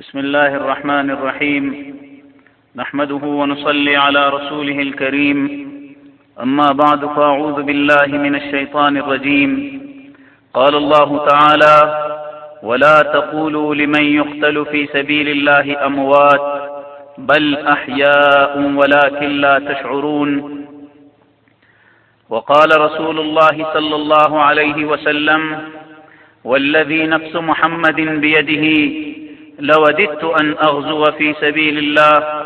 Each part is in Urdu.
بسم الله الرحمن الرحيم نحمده ونصلي على رسوله الكريم أما بعد فأعوذ بالله من الشيطان الرجيم قال الله تعالى ولا تقولوا لمن يقتل في سبيل الله أموات، بل أحياء ولكن لا تشعرون۔ وقال رسول الله صلى الله عليه وسلم والذي نفس محمد بيده لوددت أن أغزو في سبيل الله،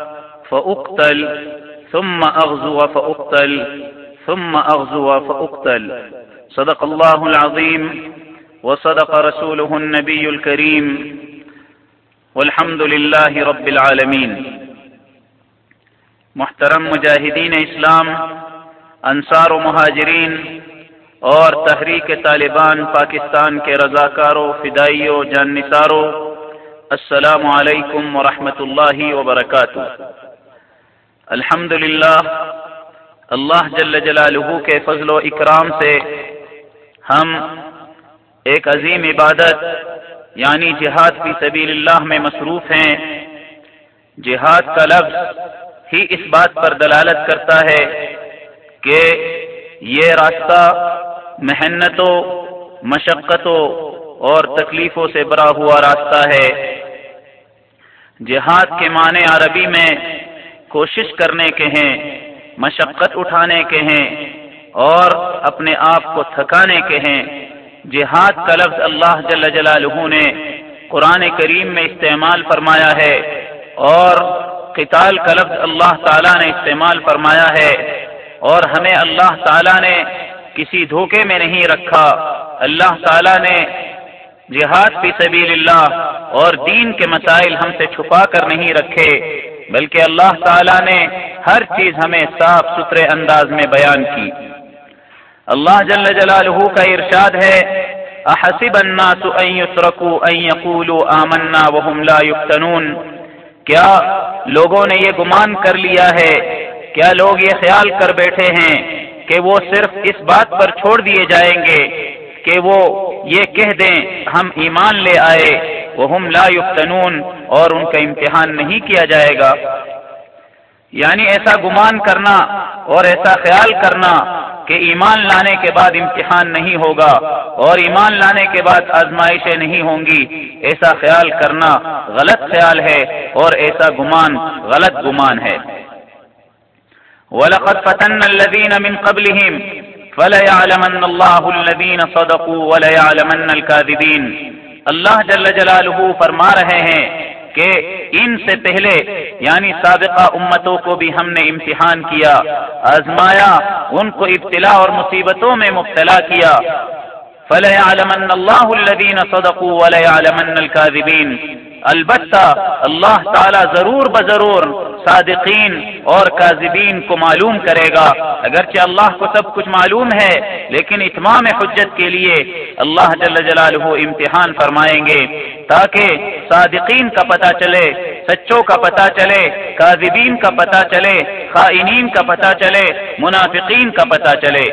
فأقتل، ثم أغزو فأقتل، ثم أغزو فأقتل. صدق الله العظيم، وصدق رسوله النبي الكريم، والحمد لله رب العالمين. محترم مجاہدین اسلام، انصار و مہاجرین، اور تحریک طالبان، پاکستان کے رضاکاروں، فدائیوں جان نثاروں السلام علیکم ورحمۃ اللہ وبرکاتہ۔ الحمد للہ اللہ جل جلالہ کے فضل و اکرام سے ہم ایک عظیم عبادت یعنی جہاد فی سبیل اللہ میں مصروف ہیں۔ جہاد کا لفظ ہی اس بات پر دلالت کرتا ہے کہ یہ راستہ محنتوں، مشقتوں اور تکلیفوں سے بھرا ہوا راستہ ہے۔ جہاد کے معنی عربی میں کوشش کرنے کے ہیں، مشقت اٹھانے کے ہیں اور اپنے آپ کو تھکانے کے ہیں۔ جہاد کا لفظ اللہ جل جلالہ نے قرآن کریم میں استعمال فرمایا ہے اور قتال کا لفظ اللہ تعالیٰ نے استعمال فرمایا ہے۔ اور ہمیں اللہ تعالیٰ نے کسی دھوکے میں نہیں رکھا، اللہ تعالیٰ نے جہاد فی سبیل اللہ اور دین کے مسائل ہم سے چھپا کر نہیں رکھے، بلکہ اللہ تعالیٰ نے ہر چیز ہمیں صاف ستھرے انداز میں بیان کی۔ اللہ جل جلالہ کا ارشاد ہے، احسب الناس ان يتركوا ان يقولوا آمنا وهم لا يفتنون کیا لوگوں نے یہ گمان کر لیا ہے؟ کیا لوگ یہ خیال کر بیٹھے ہیں کہ وہ صرف اس بات پر چھوڑ دیے جائیں گے کہ وہ یہ کہہ دیں، ہم ایمان لے آئے وہ ہم لا یفتنون، اور ان کا امتحان نہیں کیا جائے گا۔ یعنی ایسا گمان کرنا اور ایسا خیال کرنا کہ ایمان لانے کے بعد امتحان نہیں ہوگا اور ایمان لانے کے بعد آزمائشیں نہیں ہوں گی۔ ایسا خیال کرنا غلط خیال ہے اور ایسا گمان غلط گمان ہے۔ وَلَقَدْ فَتَنَّ الَّذِينَ مِن قَبْلِهِمْ فَلَيَعْلَمَنَّ اللَّهُ الَّذِينَ صَدَقُوا وَلَيَعْلَمَنَّ الْكَاذِبِينَ. اللہ جل جلالہ فرما رہے ہیں کہ ان سے پہلے یعنی سابقہ امتوں کو بھی ہم نے امتحان کیا، آزمایا، ان کو ابتلا اور مصیبتوں میں مبتلا کیا۔ فَلَيَعْلَمَنَّ اللَّهُ الَّذِينَ صَدَقُوا وَلَيَعْلَمَنَّ الْكَاذِبِينَ۔ البتہ اللہ تعالی ضرور بضرور صادقین اور کاذبین کو معلوم کرے گا۔ اگرچہ اللہ کو سب کچھ معلوم ہے، لیکن اتمام حجت کے لیے اللہ جل جلالہ امتحان فرمائیں گے تاکہ صادقین کا پتہ چلے، سچوں کا پتہ چلے، کاذبین کا پتہ چلے، خائنین کا پتہ چلے، منافقین کا پتہ چلے۔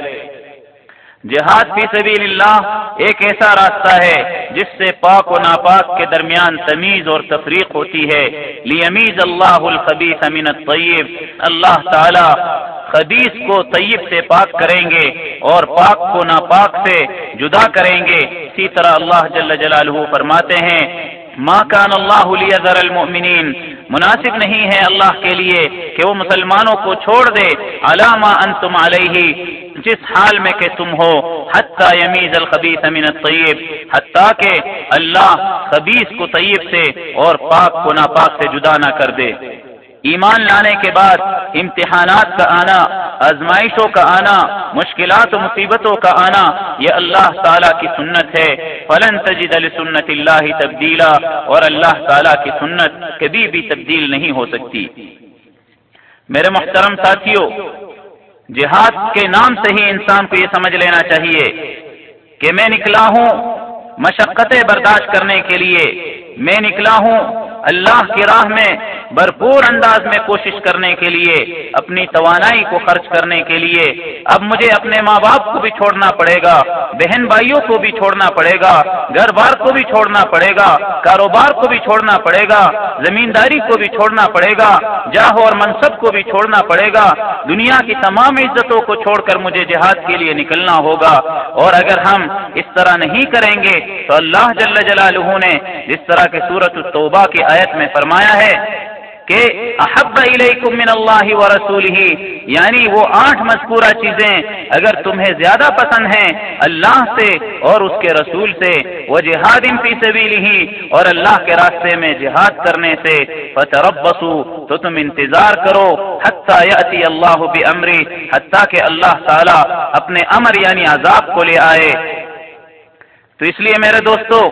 جہاد فی سبیل اللہ ایک ایسا راستہ ہے جس سے پاک و ناپاک کے درمیان تمیز اور تفریق ہوتی ہے. لیمیز اللہ الخبیث من الطیب. اللہ تعالی خبیث کو طیب سے پاک کریں گے اور پاک کو ناپاک سے جدا کریں گے. اسی طرح اللہ جل جلالہ فرماتے ہیں، ما کان اللہ لیذر المؤمنین مناسب نہیں ہے اللہ کے لیے کہ وہ مسلمانوں کو چھوڑ دے۔ علامہ انتم علیہ، جس حال میں کہ تم ہو، حتیٰ یمیز الخبیث من الطیب، حتیٰ کہ اللہ خبیث کو طیب سے اور پاک کو ناپاک سے جدا نہ کر دے۔ ایمان لانے کے بعد امتحانات کا آنا، آزمائشوں کا آنا، مشکلات و مصیبتوں کا آنا، یہ اللہ تعالیٰ کی سنت ہے۔ فلن تجد سنت اللہ تبدیلا، اور اللہ تعالیٰ کی سنت کبھی بھی تبدیل نہیں ہو سکتی۔ میرے محترم ساتھیوں، جہاد کے نام سے ہی انسان کو یہ سمجھ لینا چاہیے کہ میں نکلا ہوں مشقتیں برداشت کرنے کے لیے۔ میں نکلا ہوں اللہ کی راہ میں بھرپور انداز میں کوشش کرنے کے لیے، اپنی توانائی کو خرچ کرنے کے لیے، اب مجھے اپنے ماں باپ کو بھی چھوڑنا پڑے گا، بہن بھائیوں کو بھی چھوڑنا پڑے گا، گھر بار کو بھی چھوڑنا پڑے گا، کاروبار کو بھی چھوڑنا پڑے گا، زمینداری کو بھی چھوڑنا پڑے گا، جاہ اور منصب کو بھی چھوڑنا پڑے گا، دنیا کی تمام عزتوں کو چھوڑ کر مجھے جہاد کے لیے نکلنا ہوگا۔ اور اگر ہم اس طرح نہیں کریں گے، تو اللہ جل جلالہ نے جس طرح کے سورت التوبہ کی آیت میں فرمایا ہے کہ احب الیکم من اللہ و رسول ہی یعنی وہ آٹھ مذکورہ چیزیں اگر تمہیں زیادہ پسند ہیں، اللہ سے اور اس کے رسول سے وہ جہاد فی سبیل ہی اور اللہ کے راستے میں جہاد کرنے سے فتربصوا تو تم انتظار کرو، حتی یاتی اللہ بامری، حتی کہ اللہ تعالی اپنے امر یعنی عذاب کو لے آئے۔ تو اس لیے میرے دوستو،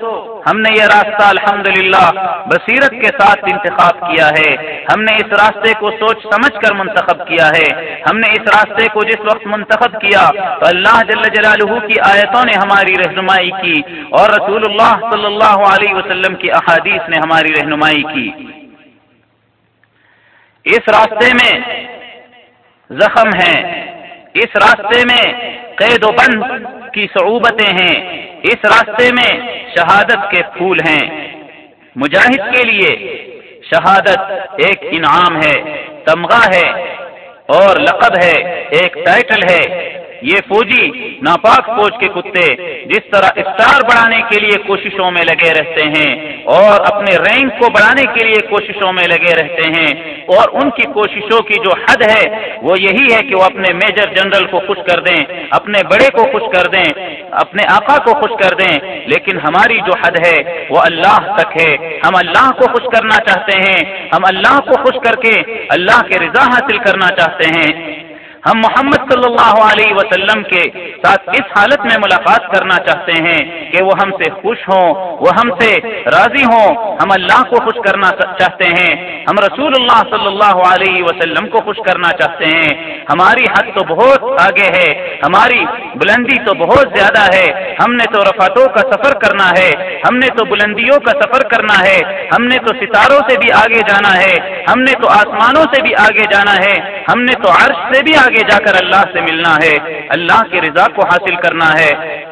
ہم نے یہ راستہ الحمدللہ بصیرت کے ساتھ انتخاب کیا ہے۔ ہم نے اس راستے کو سوچ سمجھ کر منتخب کیا ہے۔ ہم نے اس راستے کو جس وقت منتخب کیا، تو اللہ جل جلالہ کی آیتوں نے ہماری رہنمائی کی اور رسول اللہ صلی اللہ علیہ وسلم کی احادیث نے ہماری رہنمائی کی۔ اس راستے میں زخم ہیں۔ اس راستے میں قید و بند کی صعوبتیں ہیں۔ اس راستے میں شہادت کے پھول ہیں۔ مجاہد کے لیے شہادت ایک انعام ہے، تمغہ ہے اور لقب ہے، ایک ٹائٹل ہے۔ یہ فوجی ناپاک فوج کے کتے جس طرح اسٹار بڑھانے کے لیے کوششوں میں لگے رہتے ہیں اور اپنے رینک کو بڑھانے کے لیے کوششوں میں لگے رہتے ہیں اور ان کی کوششوں کی جو حد ہے وہ یہی ہے کہ وہ اپنے میجر جنرل کو خوش کر دیں، اپنے بڑے کو خوش کر دیں، اپنے آقا کو خوش کر دیں، لیکن ہماری جو حد ہے وہ اللہ تک ہے۔ ہم اللہ کو خوش کرنا چاہتے ہیں، ہم اللہ کو خوش کر کے اللہ کے رضا حاصل کرنا چاہتے ہیں۔ ہم محمد صلی اللہ علیہ وسلم کے ساتھ اس حالت میں ملاقات کرنا چاہتے ہیں کہ وہ ہم سے خوش ہوں، وہ ہم سے راضی ہوں، ہم اللہ کو خوش کرنا چاہتے ہیں، ہم رسول اللہ صلی اللہ علیہ وسلم کو خوش کرنا چاہتے ہیں۔ ہماری حد تو بہت آگے ہے، ہماری بلندی تو بہت زیادہ ہے۔ ہم نے تو رفاتوں کا سفر کرنا ہے، ہم نے تو بلندیوں کا سفر کرنا ہے۔ ہم نے تو ستاروں سے بھی آگے جانا ہے، ہم نے تو آسمانوں سے بھی آگے جانا ہے۔ ہم نے تو عرش سے بھی آگے جا کر اللہ سے ملنا ہے، اللہ کی رضا کو حاصل کرنا ہے۔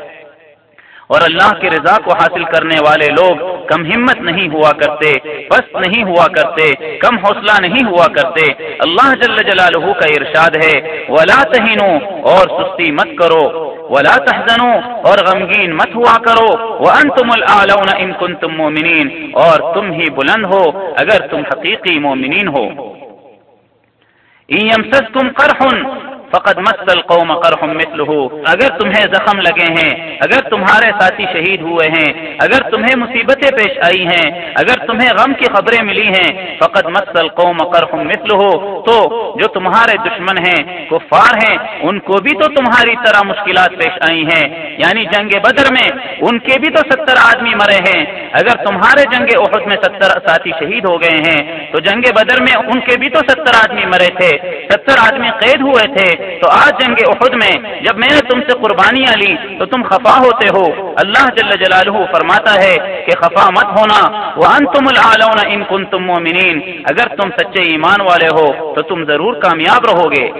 اور اللہ کی رضا کو حاصل کرنے والے لوگ کم ہمت نہیں ہوا کرتے پست نہیں ہوا کرتے، کم حوصلہ نہیں ہوا کرتے۔ اللہ جل جلالہ کا ارشاد ہے، ولا تہینو اور سستی مت کرو، ولا تحزنو اور غمگین مت ہوا کرو۔ وانتم الاعلون ان کنتم مومنین اور تم ہی بلند ہو، اگر تم حقیقی مومنین ہو۔ يمسسكم قرح فقد مس القوم قرح مثله۔ اگر تمہیں زخم لگے ہیں، اگر تمہارے ساتھی شہید ہوئے ہیں، اگر تمہیں مصیبتیں پیش آئی ہیں، اگر تمہیں غم کی خبریں ملی ہیں، فقد مس القوم قرح مثله۔ تو جو تمہارے دشمن ہیں، کفار ہیں، ان کو بھی تو تمہاری طرح مشکلات پیش آئی ہیں۔ یعنی جنگ بدر میں ان کے بھی تو ستر آدمی مرے ہیں۔ اگر تمہارے جنگ احد میں ستر ساتھی شہید ہو گئے ہیں، تو جنگ بدر میں ان کے بھی تو ستر آدمی مرے تھے۔ ستر آدمی قید ہوئے تھے۔ تو آج جنگ احد میں جب میں نے تم سے قربانیاں لی، تو تم خفا ہوتے ہو۔ اللہ جل جلالہ فرماتا ہے کہ خفا مت ہونا۔ وہ تم ان کن تم مومنین۔ اگر تم سچے ایمان والے ہو، تو تم ضرور کامیاب رہو گے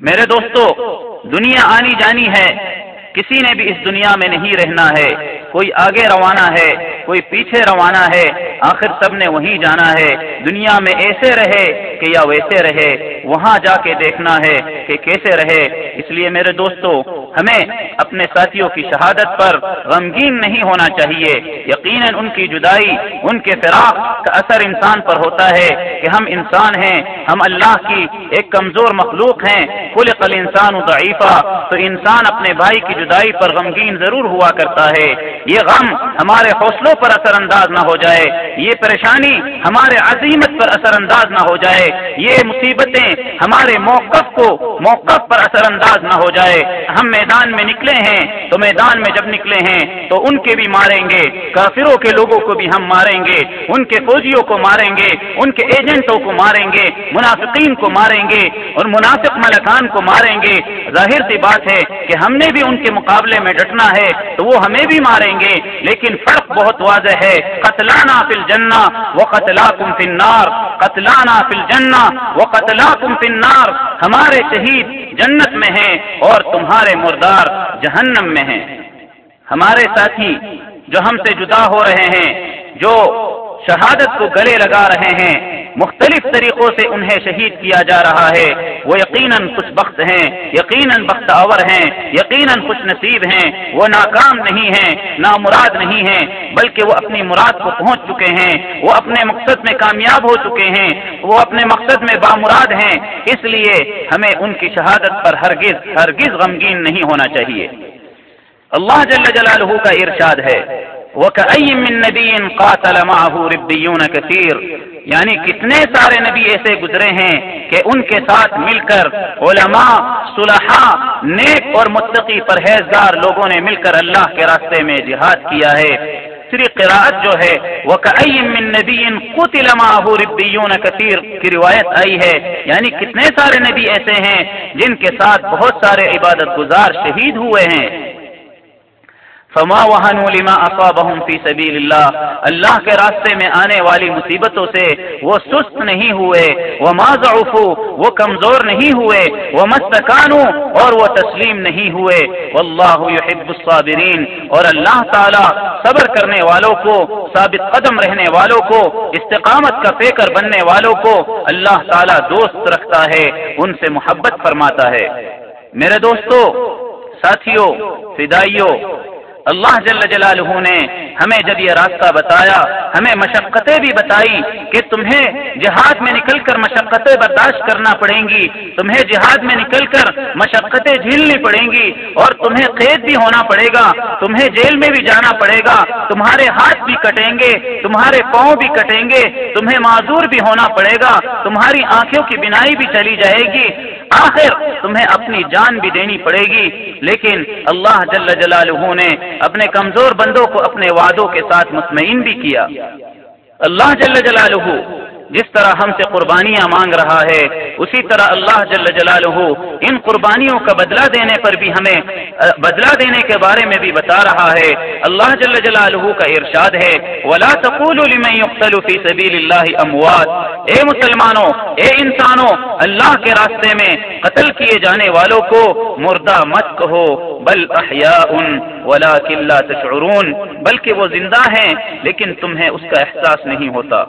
میرے دوستو، دنیا آنی جانی ہے۔ کسی نے بھی اس دنیا میں نہیں رہنا ہے۔ کوئی آگے روانہ ہے، کوئی پیچھے روانہ ہے، آخر سب نے وہیں جانا ہے۔ دنیا میں ایسے رہے کہ یا ویسے رہے، وہاں جا کے دیکھنا ہے کہ کیسے رہے۔ اس لیے میرے دوستو، ہمیں اپنے ساتھیوں کی شہادت پر غمگین نہیں ہونا چاہیے۔ یقیناً ان کی جدائی، ان کے فراق کا اثر انسان پر ہوتا ہے کہ ہم انسان ہیں، ہم اللہ کی ایک کمزور مخلوق ہیں۔ کل قل انسان ضعیفہ تو انسان اپنے بھائی کی جدائی پر غمگین ضرور ہوا کرتا ہے۔ یہ غم ہمارے حوصلوں پر اثر انداز نہ ہو جائے، یہ پریشانی ہمارے عظیمت پر اثر انداز نہ ہو جائے، یہ مصیبتیں ہمارے موقف کو موقف پر اثر انداز نہ ہو جائے۔ ہم میدان میں نکلے ہیں تو میدان میں جب نکلے ہیں تو ان کے بھی ماریں گے، کافروں کے لوگوں کو بھی ہم ماریں گے، ان کے فوجیوں کو ماریں گے، ان کے ایجنٹوں کو ماریں گے، منافقین کو ماریں گے اور منافق ملکان کو ماریں گے۔ ظاہر سی بات ہے کہ ہم نے بھی ان کے مقابلے میں ڈٹنا ہے تو وہ ہمیں بھی ماریں گے، لیکن فرق بہت واضح ہے۔ قتلانا فی الجنہ وہ قتلا کم فنار قتلانا فل جنا وہ قتلا کم فنار ہمارے شہید جنت میں ہیں اور تمہارے مردار جہنم میں ہیں۔ ہمارے ساتھی جو ہم سے جدا ہو رہے ہیں، جو شہادت کو گلے لگا رہے ہیں مختلف طریقوں سے انہیں شہید کیا جا رہا ہے۔ وہ یقیناً خوش بخت ہیں، یقیناً بخت آور ہیں، یقیناً خوش نصیب ہیں۔ وہ ناکام نہیں ہیں، نامراد نہیں ہیں، بلکہ وہ اپنی مراد کو پہنچ چکے ہیں۔ وہ اپنے مقصد میں کامیاب ہو چکے ہیں۔ وہ اپنے مقصد میں بامراد ہیں۔ اس لیے ہمیں ان کی شہادت پر ہرگز ہرگز غمگین نہیں ہونا چاہیے۔ اللہ جل جلالہ کا ارشاد ہے۔ كثير۔ یعنی کتنے سارے نبی ایسے گزرے ہیں کہ ان کے ساتھ مل کر علماء، صلحاء، نیک اور متقی پرہیزگار لوگوں نے مل کر اللہ کے راستے میں جہاد کیا ہے۔ صرف قراءت جو ہے وہ من نبی قتل معه ربیون کثیر کی روایت آئی ہے۔ یعنی کتنے سارے نبی ایسے ہیں جن کے ساتھ بہت سارے عبادت گزار شہید ہوئے ہیں۔ فما وہنوا لما اصابهم في سبيل اللہ اللہ کے راستے میں آنے والی مصیبتوں سے وہ سست نہیں ہوئے، وہ ضعفوا، وہ کمزور نہیں ہوئے، وہ مستقانو اور وہ تسلیم نہیں ہوئے۔ واللہ يحب الصابرین۔ اور اللہ تعالی صبر کرنے والوں کو، ثابت قدم رہنے والوں کو، استقامت کا پیکر بننے والوں کو اللہ تعالی دوست رکھتا ہے، ان سے محبت فرماتا ہے۔ میرے دوستو ساتھیوں فدائیوں اللہ جل جلالہ نے ہمیں جب یہ راستہ بتایا، ہمیں مشقتیں بھی بتائی کہ تمہیں جہاد میں نکل کر مشقتیں برداشت کرنا پڑیں گی، تمہیں جہاد میں نکل کر مشقتیں جھیلنی پڑیں گی اور تمہیں قید بھی ہونا پڑے گا، تمہیں جیل میں بھی جانا پڑے گا، تمہارے ہاتھ بھی کٹیں گے، تمہارے پاؤں بھی کٹیں گے، تمہیں معذور بھی ہونا پڑے گا، تمہاری آنکھوں کی بینائی بھی چلی جائے گی۔ آخر تمہیں اپنی جان بھی دینی پڑے گی، لیکن اللہ جل جلالہ نے اپنے کمزور بندوں کو اپنے وعدوں کے ساتھ مطمئن بھی کیا۔ اللہ جل جلالہ جس طرح ہم سے قربانیاں مانگ رہا ہے، اسی طرح اللہ جل جلالہ ان قربانیوں کا بدلہ دینے پر بھی ہمیں بدلہ دینے کے بارے میں بھی بتا رہا ہے۔ اللہ جل جلالہ کا ارشاد ہے، ولا لمن يقتل في سبيل الله اموات اے مسلمانوں، اے انسانوں، اللہ کے راستے میں قتل کیے جانے والوں کو مردہ مت کہو۔ بل احیاء ولكن لا تشعرون۔ بلکہ وہ زندہ ہیں، لیکن تمہیں اس کا احساس نہیں ہوتا۔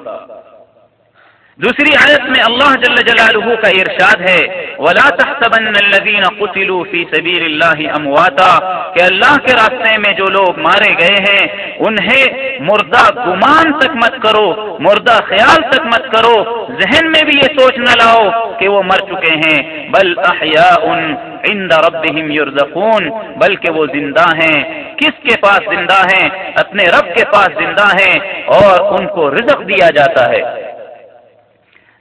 دوسری آیت میں اللہ جل جلالہ کا ارشاد ہے، ولا تحسبن الذين قتلوا في سبيل الله امواتا کہ اللہ کے راستے میں جو لوگ مارے گئے ہیں، انہیں مردہ گمان تک مت کرو، مردہ خیال تک مت کرو، ذہن میں بھی یہ سوچ نہ لاؤ کہ وہ مر چکے ہیں۔ بل احیاء عند ربهم يرزقون، بلکہ وہ زندہ ہیں۔ کس کے پاس زندہ ہیں؟ اپنے رب کے پاس زندہ ہیں، اور ان کو رزق دیا جاتا ہے۔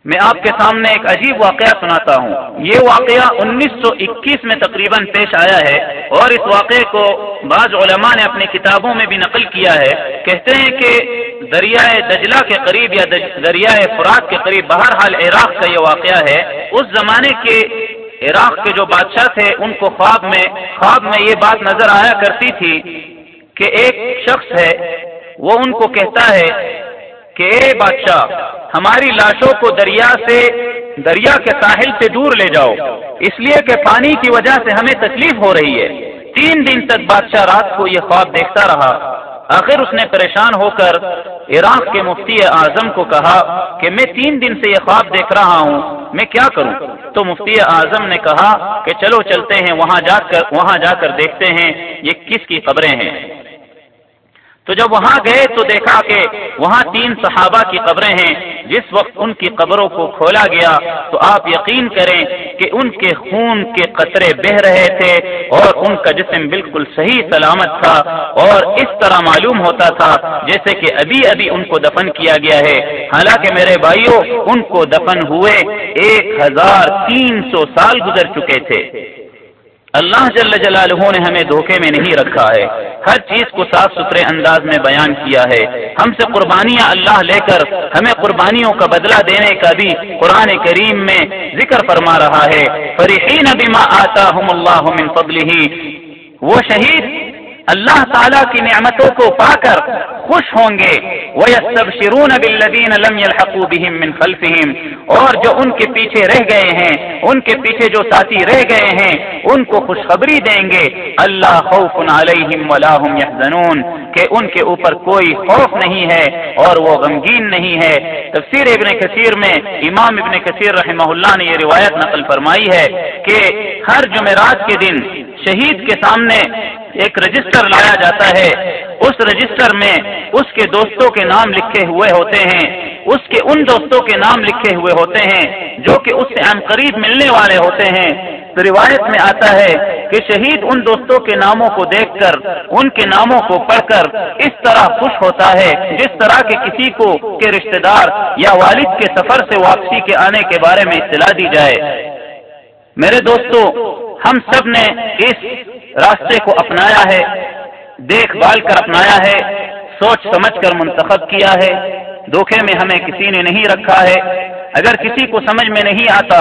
میں آپ کے سامنے ایک عجیب واقعہ سناتا ہوں۔ یہ واقعہ انیس سو اکیس میں تقریباً پیش آیا ہے اور اس واقعے کو بعض علماء نے اپنی کتابوں میں بھی نقل کیا ہے۔ کہتے ہیں کہ دریائے دجلہ کے قریب یا دریائے فرات کے قریب بہرحال عراق کا یہ واقعہ ہے۔ اس زمانے کے عراق کے جو بادشاہ تھے، ان کو خواب میں خواب میں یہ بات نظر آیا کرتی تھی کہ ایک شخص ہے، وہ ان کو کہتا ہے کہ اے بادشاہ، ہماری لاشوں کو دریا سے، دریا کے ساحل سے دور لے جاؤ۔ اس لیے کہ پانی کی وجہ سے ہمیں تکلیف ہو رہی ہے۔ تین دن تک بادشاہ رات کو یہ خواب دیکھتا رہا۔ آخر اس نے پریشان ہو کر عراق کے مفتی اعظم کو کہا کہ میں تین دن سے یہ خواب دیکھ رہا ہوں۔ میں کیا کروں؟ تو مفتی اعظم نے کہا کہ چلو چلتے ہیں، وہاں جا کر، وہاں جا کر دیکھتے ہیں یہ کس کی خبریں ہیں۔ تو جب وہاں گئے تو دیکھا کہ وہاں تین صحابہ کی قبریں ہیں۔ جس وقت ان کی قبروں کو کھولا گیا تو آپ یقین کریں کہ ان کے خون کے قطرے بہ رہے تھے اور ان کا جسم بالکل صحیح سلامت تھا اور اس طرح معلوم ہوتا تھا جیسے کہ ابھی ابھی ان کو دفن کیا گیا ہے۔ حالانکہ میرے بھائیوں ان کو دفن ہوئے ایک ہزار تین سو سال گزر چکے تھے۔ اللہ جل جلالہ نے ہمیں دھوکے میں نہیں رکھا ہے۔ ہر چیز کو صاف ستھرے انداز میں بیان کیا ہے۔ ہم سے قربانیاں اللہ لے کر ہمیں قربانیوں کا بدلہ دینے کا بھی قرآن کریم میں ذکر فرما رہا ہے۔ فرحین بما آتا اللہ من فضلہ وہ شہید اللہ تعالیٰ کی نعمتوں کو پا کر خوش ہوں گے. وہ سب شرون بلدین من خلفہم اور جو ان کے پیچھے رہ گئے ہیں، ان کے پیچھے جو ساتھی رہ گئے ہیں، ان کو خوشخبری دیں گے. اللہ خوف علیہم ولا هم يحزنون کہ ان کے اوپر کوئی خوف نہیں ہے اور وہ غمگین نہیں ہے. تفسیر ابن کثیر میں امام ابن کثیر رحمہ اللہ نے یہ روایت نقل فرمائی ہے کہ ہر جمعرات کے دن شہید کے سامنے ایک رجسٹر لایا جاتا ہے۔ اس رجسٹر میں اس کے دوستوں کے نام لکھے ہوئے ہوتے ہیں۔ اس کے ان دوستوں کے نام لکھے ہوئے ہوتے ہیں جو کہ اس سے قریب ملنے والے ہوتے ہیں۔ تو روایت میں آتا ہے کہ شہید ان دوستوں کے ناموں کو دیکھ کر، ان کے ناموں کو پڑھ کر اس طرح خوش ہوتا ہے، جس طرح کے کسی کو، کے رشتہ دار یا والد کے سفر سے واپسی کے آنے کے بارے میں اطلاع دی جائے۔ میرے دوستوں ہم سب نے اس راستے کو اپنایا ہے دیکھ بھال کر اپنایا ہے سوچ سمجھ کر منتخب کیا ہے۔ دھوکے میں ہمیں کسی نے نہیں رکھا ہے۔ اگر کسی کو سمجھ میں نہیں آتا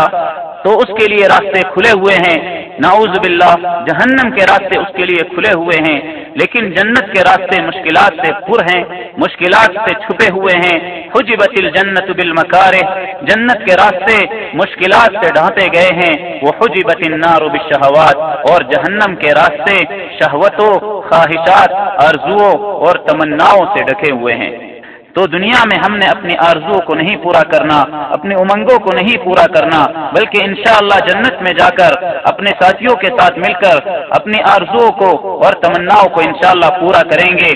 تو اس کے لیے راستے کھلے ہوئے ہیں۔ نعوذ باللہ، جہنم کے راستے اس کے لیے کھلے ہوئے ہیں، لیکن جنت کے راستے مشکلات سے پر ہیں، مشکلات سے چھپے ہوئے ہیں۔ حجبت الجنت بالمکار جنت کے راستے مشکلات سے ڈھانپے گئے ہیں۔ وہ حجبت النار بالشہوات، اور جہنم کے راستے شہوتوں، خواہشات ارزو اور تمناؤں سے ڈھکے ہوئے ہیں۔ تو دنیا میں ہم نے اپنی آرزو کو نہیں پورا کرنا، اپنی امنگوں کو نہیں پورا کرنا، بلکہ انشاءاللہ جنت میں جا کر اپنے ساتھیوں کے ساتھ مل کر اپنی آرزو کو اور تمناؤں کو انشاءاللہ پورا کریں گے۔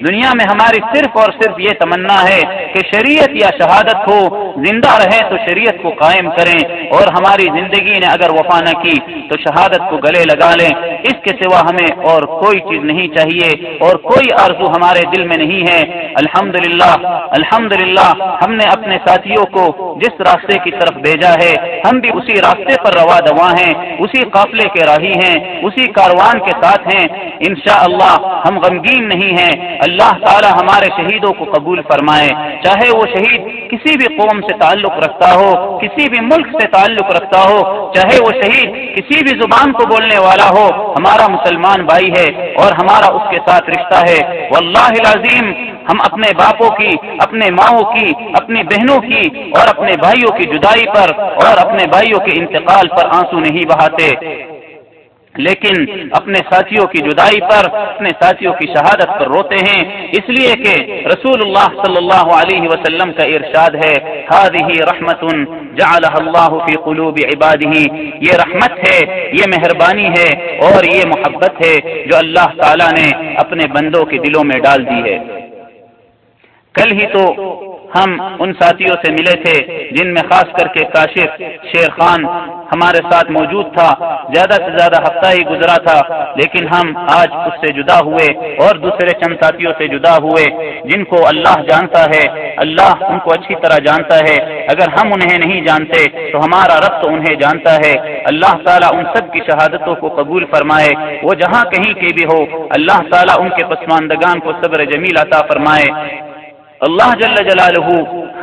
دنیا میں ہماری صرف اور صرف یہ تمنا ہے کہ شریعت یا شہادت ہو زندہ رہیں تو شریعت کو قائم کریں اور ہماری زندگی نے اگر وفا نہ کی تو شہادت کو گلے لگا لیں۔ اس کے سوا ہمیں اور کوئی چیز نہیں چاہیے اور کوئی آرزو ہمارے دل میں نہیں ہے۔ الحمد للہ الحمد للہ ہم نے اپنے ساتھیوں کو جس راستے کی طرف بھیجا ہے، ہم بھی اسی راستے پر روا دوا ہیں، اسی قافلے کے راہی ہیں، اسی کاروان کے ساتھ ہیں۔ انشاءاللہ اللہ ہم غمگین نہیں ہیں۔ اللہ تعالی ہمارے شہیدوں کو قبول فرمائے۔ چاہے وہ شہید کسی بھی قوم سے تعلق رکھتا ہو، کسی بھی ملک سے تعلق رکھتا ہو، چاہے وہ شہید کسی بھی زبان کو بولنے والا ہو، ہمارا مسلمان بھائی ہے اور ہمارا اس کے ساتھ رشتہ ہے۔ واللہ العظیم، ہم اپنے باپوں کی، اپنے ماؤں کی، اپنی بہنوں کی اور اپنے بھائیوں کی جدائی پر اور اپنے بھائیوں کے انتقال پر آنسو نہیں بہاتے۔ لیکن اپنے ساتھیوں کی جدائی پر، اپنے ساتھیوں کی شہادت پر روتے ہیں۔ اس لیے کہ رسول اللہ صلی اللہ علیہ وسلم کا ارشاد ہے رحمت اللہ فی قلوب عباده یہ رحمت ہے، یہ مہربانی ہے اور یہ محبت ہے جو اللہ تعالی نے اپنے بندوں کے دلوں میں ڈال دی ہے۔ کل ہی تو ہم ان ساتھیوں سے ملے تھے جن میں خاص کر کے کاشف، شیر خان ہمارے ساتھ موجود تھا۔ زیادہ سے زیادہ ہفتہ ہی گزرا تھا، لیکن ہم آج اس سے جدا ہوئے اور دوسرے چند ساتھیوں سے جدا ہوئے جن کو اللہ جانتا ہے۔ اللہ ان کو اچھی طرح جانتا ہے۔ اگر ہم انہیں نہیں جانتے، تو ہمارا رب تو انہیں جانتا ہے۔ اللہ تعالیٰ ان سب کی شہادتوں کو قبول فرمائے۔ وہ جہاں کہیں کی بھی ہو، اللہ تعالیٰ ان کے پسماندگان کو صبر جمیل عطا فرمائے۔ اللہ جل جلالہ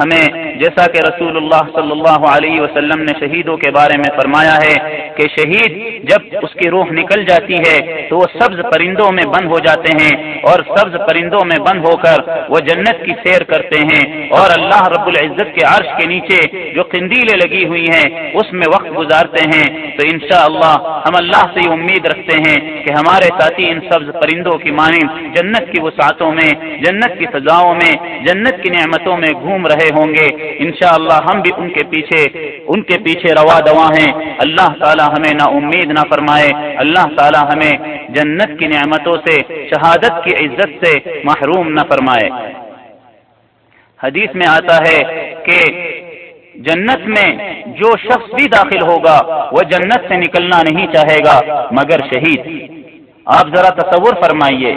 ہمیں جیسا کہ رسول اللہ صلی اللہ علیہ وسلم نے شہیدوں کے بارے میں فرمایا ہے کہ شہید جب اس کی روح نکل جاتی ہے تو وہ سبز پرندوں میں بند ہو جاتے ہیں اور سبز پرندوں میں بند ہو کر وہ جنت کی سیر کرتے ہیں اور اللہ رب العزت کے عرش کے نیچے جو قندیلیں لگی ہوئی ہیں، اس میں وقت گزارتے ہیں۔ تو انشاءاللہ ہم اللہ سے امید رکھتے ہیں کہ ہمارے ساتھی ان سبز پرندوں کی مانند جنت کی وسعتوں میں، جنت کی فضاؤں میں، جنت کی نعمتوں میں گھوم رہے ہوں گے۔ انشاءاللہ ہم بھی ان کے پیچھے، ان کے پیچھے روا دوا ہیں۔ اللہ تعالی ہمیں نہ امید نہ فرمائے۔ اللہ تعالی ہمیں جنت کی نعمتوں سے، شہادت کی عزت سے محروم نہ فرمائے۔ حدیث میں آتا ہے کہ جنت میں جو شخص بھی داخل ہوگا، وہ جنت سے نکلنا نہیں چاہے گا، مگر شہید۔ آپ ذرا تصور فرمائیے۔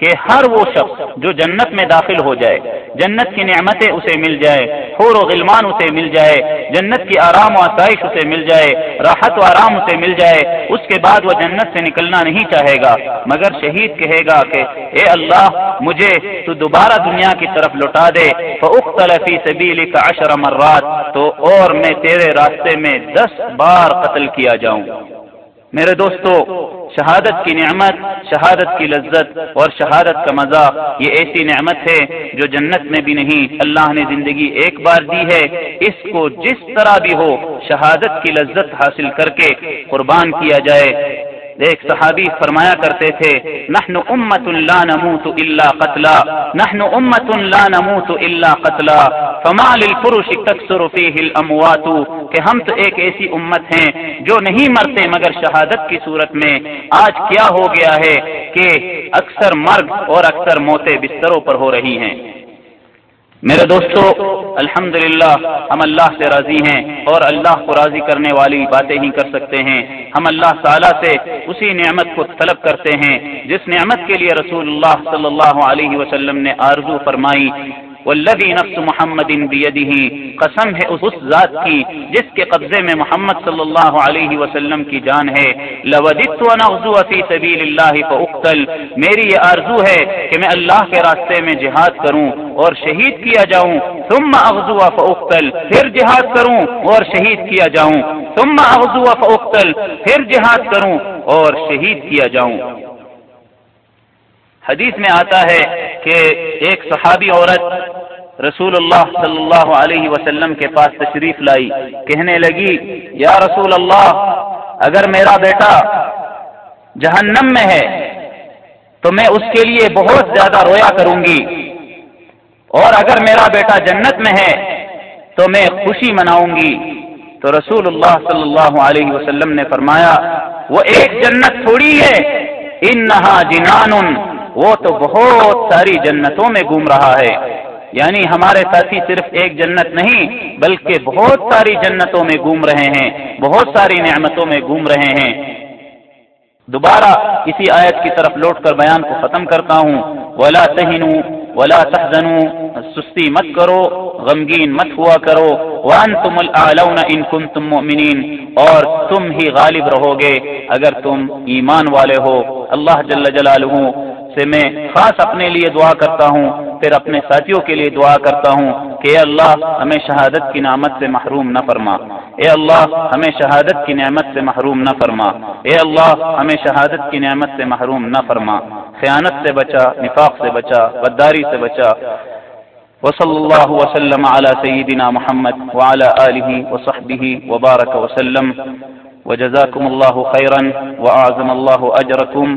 کہ ہر وہ شخص جو جنت میں داخل ہو جائے، جنت کی نعمتیں اسے مل جائے خور و غلمان اسے مل جائے، جنت کی آرام و آسائش اسے مل جائے، راحت و آرام اسے مل جائے، اس کے بعد وہ جنت سے نکلنا نہیں چاہے گا۔ مگر شہید کہے گا کہ، اے اللہ، مجھے تو دوبارہ دنیا کی طرف لوٹا دے۔ تو اختلفی سبیلی کا عشر مرات، تو اور میں تیرے راستے میں دس بار قتل کیا جاؤں۔ میرے دوستو، شہادت کی نعمت، شہادت کی لذت اور شہادت کا مزہ یہ ایسی نعمت ہے جو جنت میں بھی نہیں، اللہ نے زندگی ایک بار دی ہے۔ اس کو جس طرح بھی ہو، شہادت کی لذت حاصل کر کے قربان کیا جائے۔ ایک صحابی فرمایا کرتے تھے، نحن امت لا نموت الا قتلا، نحن امت لا نموت الا قتلا، فما للفرش تكثر فيه الاموات، کہ ہم تو ایک ایسی امت ہیں جو نہیں مرتے مگر شہادت کی صورت میں۔ آج کیا ہو گیا ہے کہ اکثر مرگ اور اکثر موتیں بستروں پر ہو رہی ہیں۔ میرے دوستو الحمد ہم اللہ سے راضی ہیں اور اللہ کو راضی کرنے والی باتیں ہی کر سکتے ہیں۔ ہم اللہ تعالیٰ سے اسی نعمت کو طلب کرتے ہیں، جس نعمت کے لیے رسول اللہ صلی اللہ علیہ وسلم نے آرزو فرمائی۔ والذی نفس محمد بیدہ قسم ہے اس ذات کی جس کے قبضے میں محمد صلی اللہ علیہ وسلم کی جان ہے. لوددت ان اغزو فی سبیل اللہ فاقتل. میری یہ آرزو ہے کہ میں اللہ کے راستے میں جہاد کروں اور شہید کیا جاؤں. ثم اغزو فاقتل، پھر جہاد کروں اور شہید کیا جاؤں. ثم اغزو فاقتل، پھر جہاد کروں اور شہید کیا جاؤں. حدیث میں آتا ہے کہ ایک صحابی عورت رسول اللہ صلی اللہ علیہ وسلم کے پاس تشریف لائی۔ کہنے لگی، یا رسول اللہ، اگر میرا بیٹا جہنم میں ہے، تو میں اس کے لیے بہت زیادہ رویا کروں گی اور اگر میرا بیٹا جنت میں ہے، تو میں خوشی مناؤں گی تو رسول اللہ صلی اللہ علیہ وسلم نے فرمایا، وہ ایک جنت تھوڑی ہے ان نہا جنان وہ تو بہت ساری جنتوں میں گھوم رہا ہے۔ یعنی ہمارے ساتھی صرف ایک جنت نہیں، بلکہ بہت ساری جنتوں میں گھوم رہے ہیں، بہت ساری نعمتوں میں گھوم رہے ہیں۔ دوبارہ کسی آیت کی طرف لوٹ کر بیان کو ختم کرتا ہوں۔ ولا تہنو ولا تحزنوا، سستی مت کرو، غمگین مت ہوا کرو۔ وانتم الاعلون ان کنتم مؤمنین اور تم ہی غالب رہو گے۔ اگر تم ایمان والے ہو، اللہ جل جلالہ سے میں خاص اپنے لیے دعا کرتا ہوں، پھر اپنے ساتھیوں کے لیے دعا کرتا ہوں کہ اے اللہ ہمیں شہادت کی نعمت سے محروم نہ فرما۔ اے اللہ ہمیں شہادت کی نعمت سے محروم نہ فرما۔ اے اللہ ہمیں شہادت کی نعمت سے محروم نہ فرما۔ خیانت سے بچا، نفاق سے بچا، غداری سے بچا۔ وصلی اللہ وسلم على سیدنا محمد وعلى آلہ وصحبہ وبارک وسلم۔ وجزاکم اللہ خیرا وعظم اللہ اجرکم۔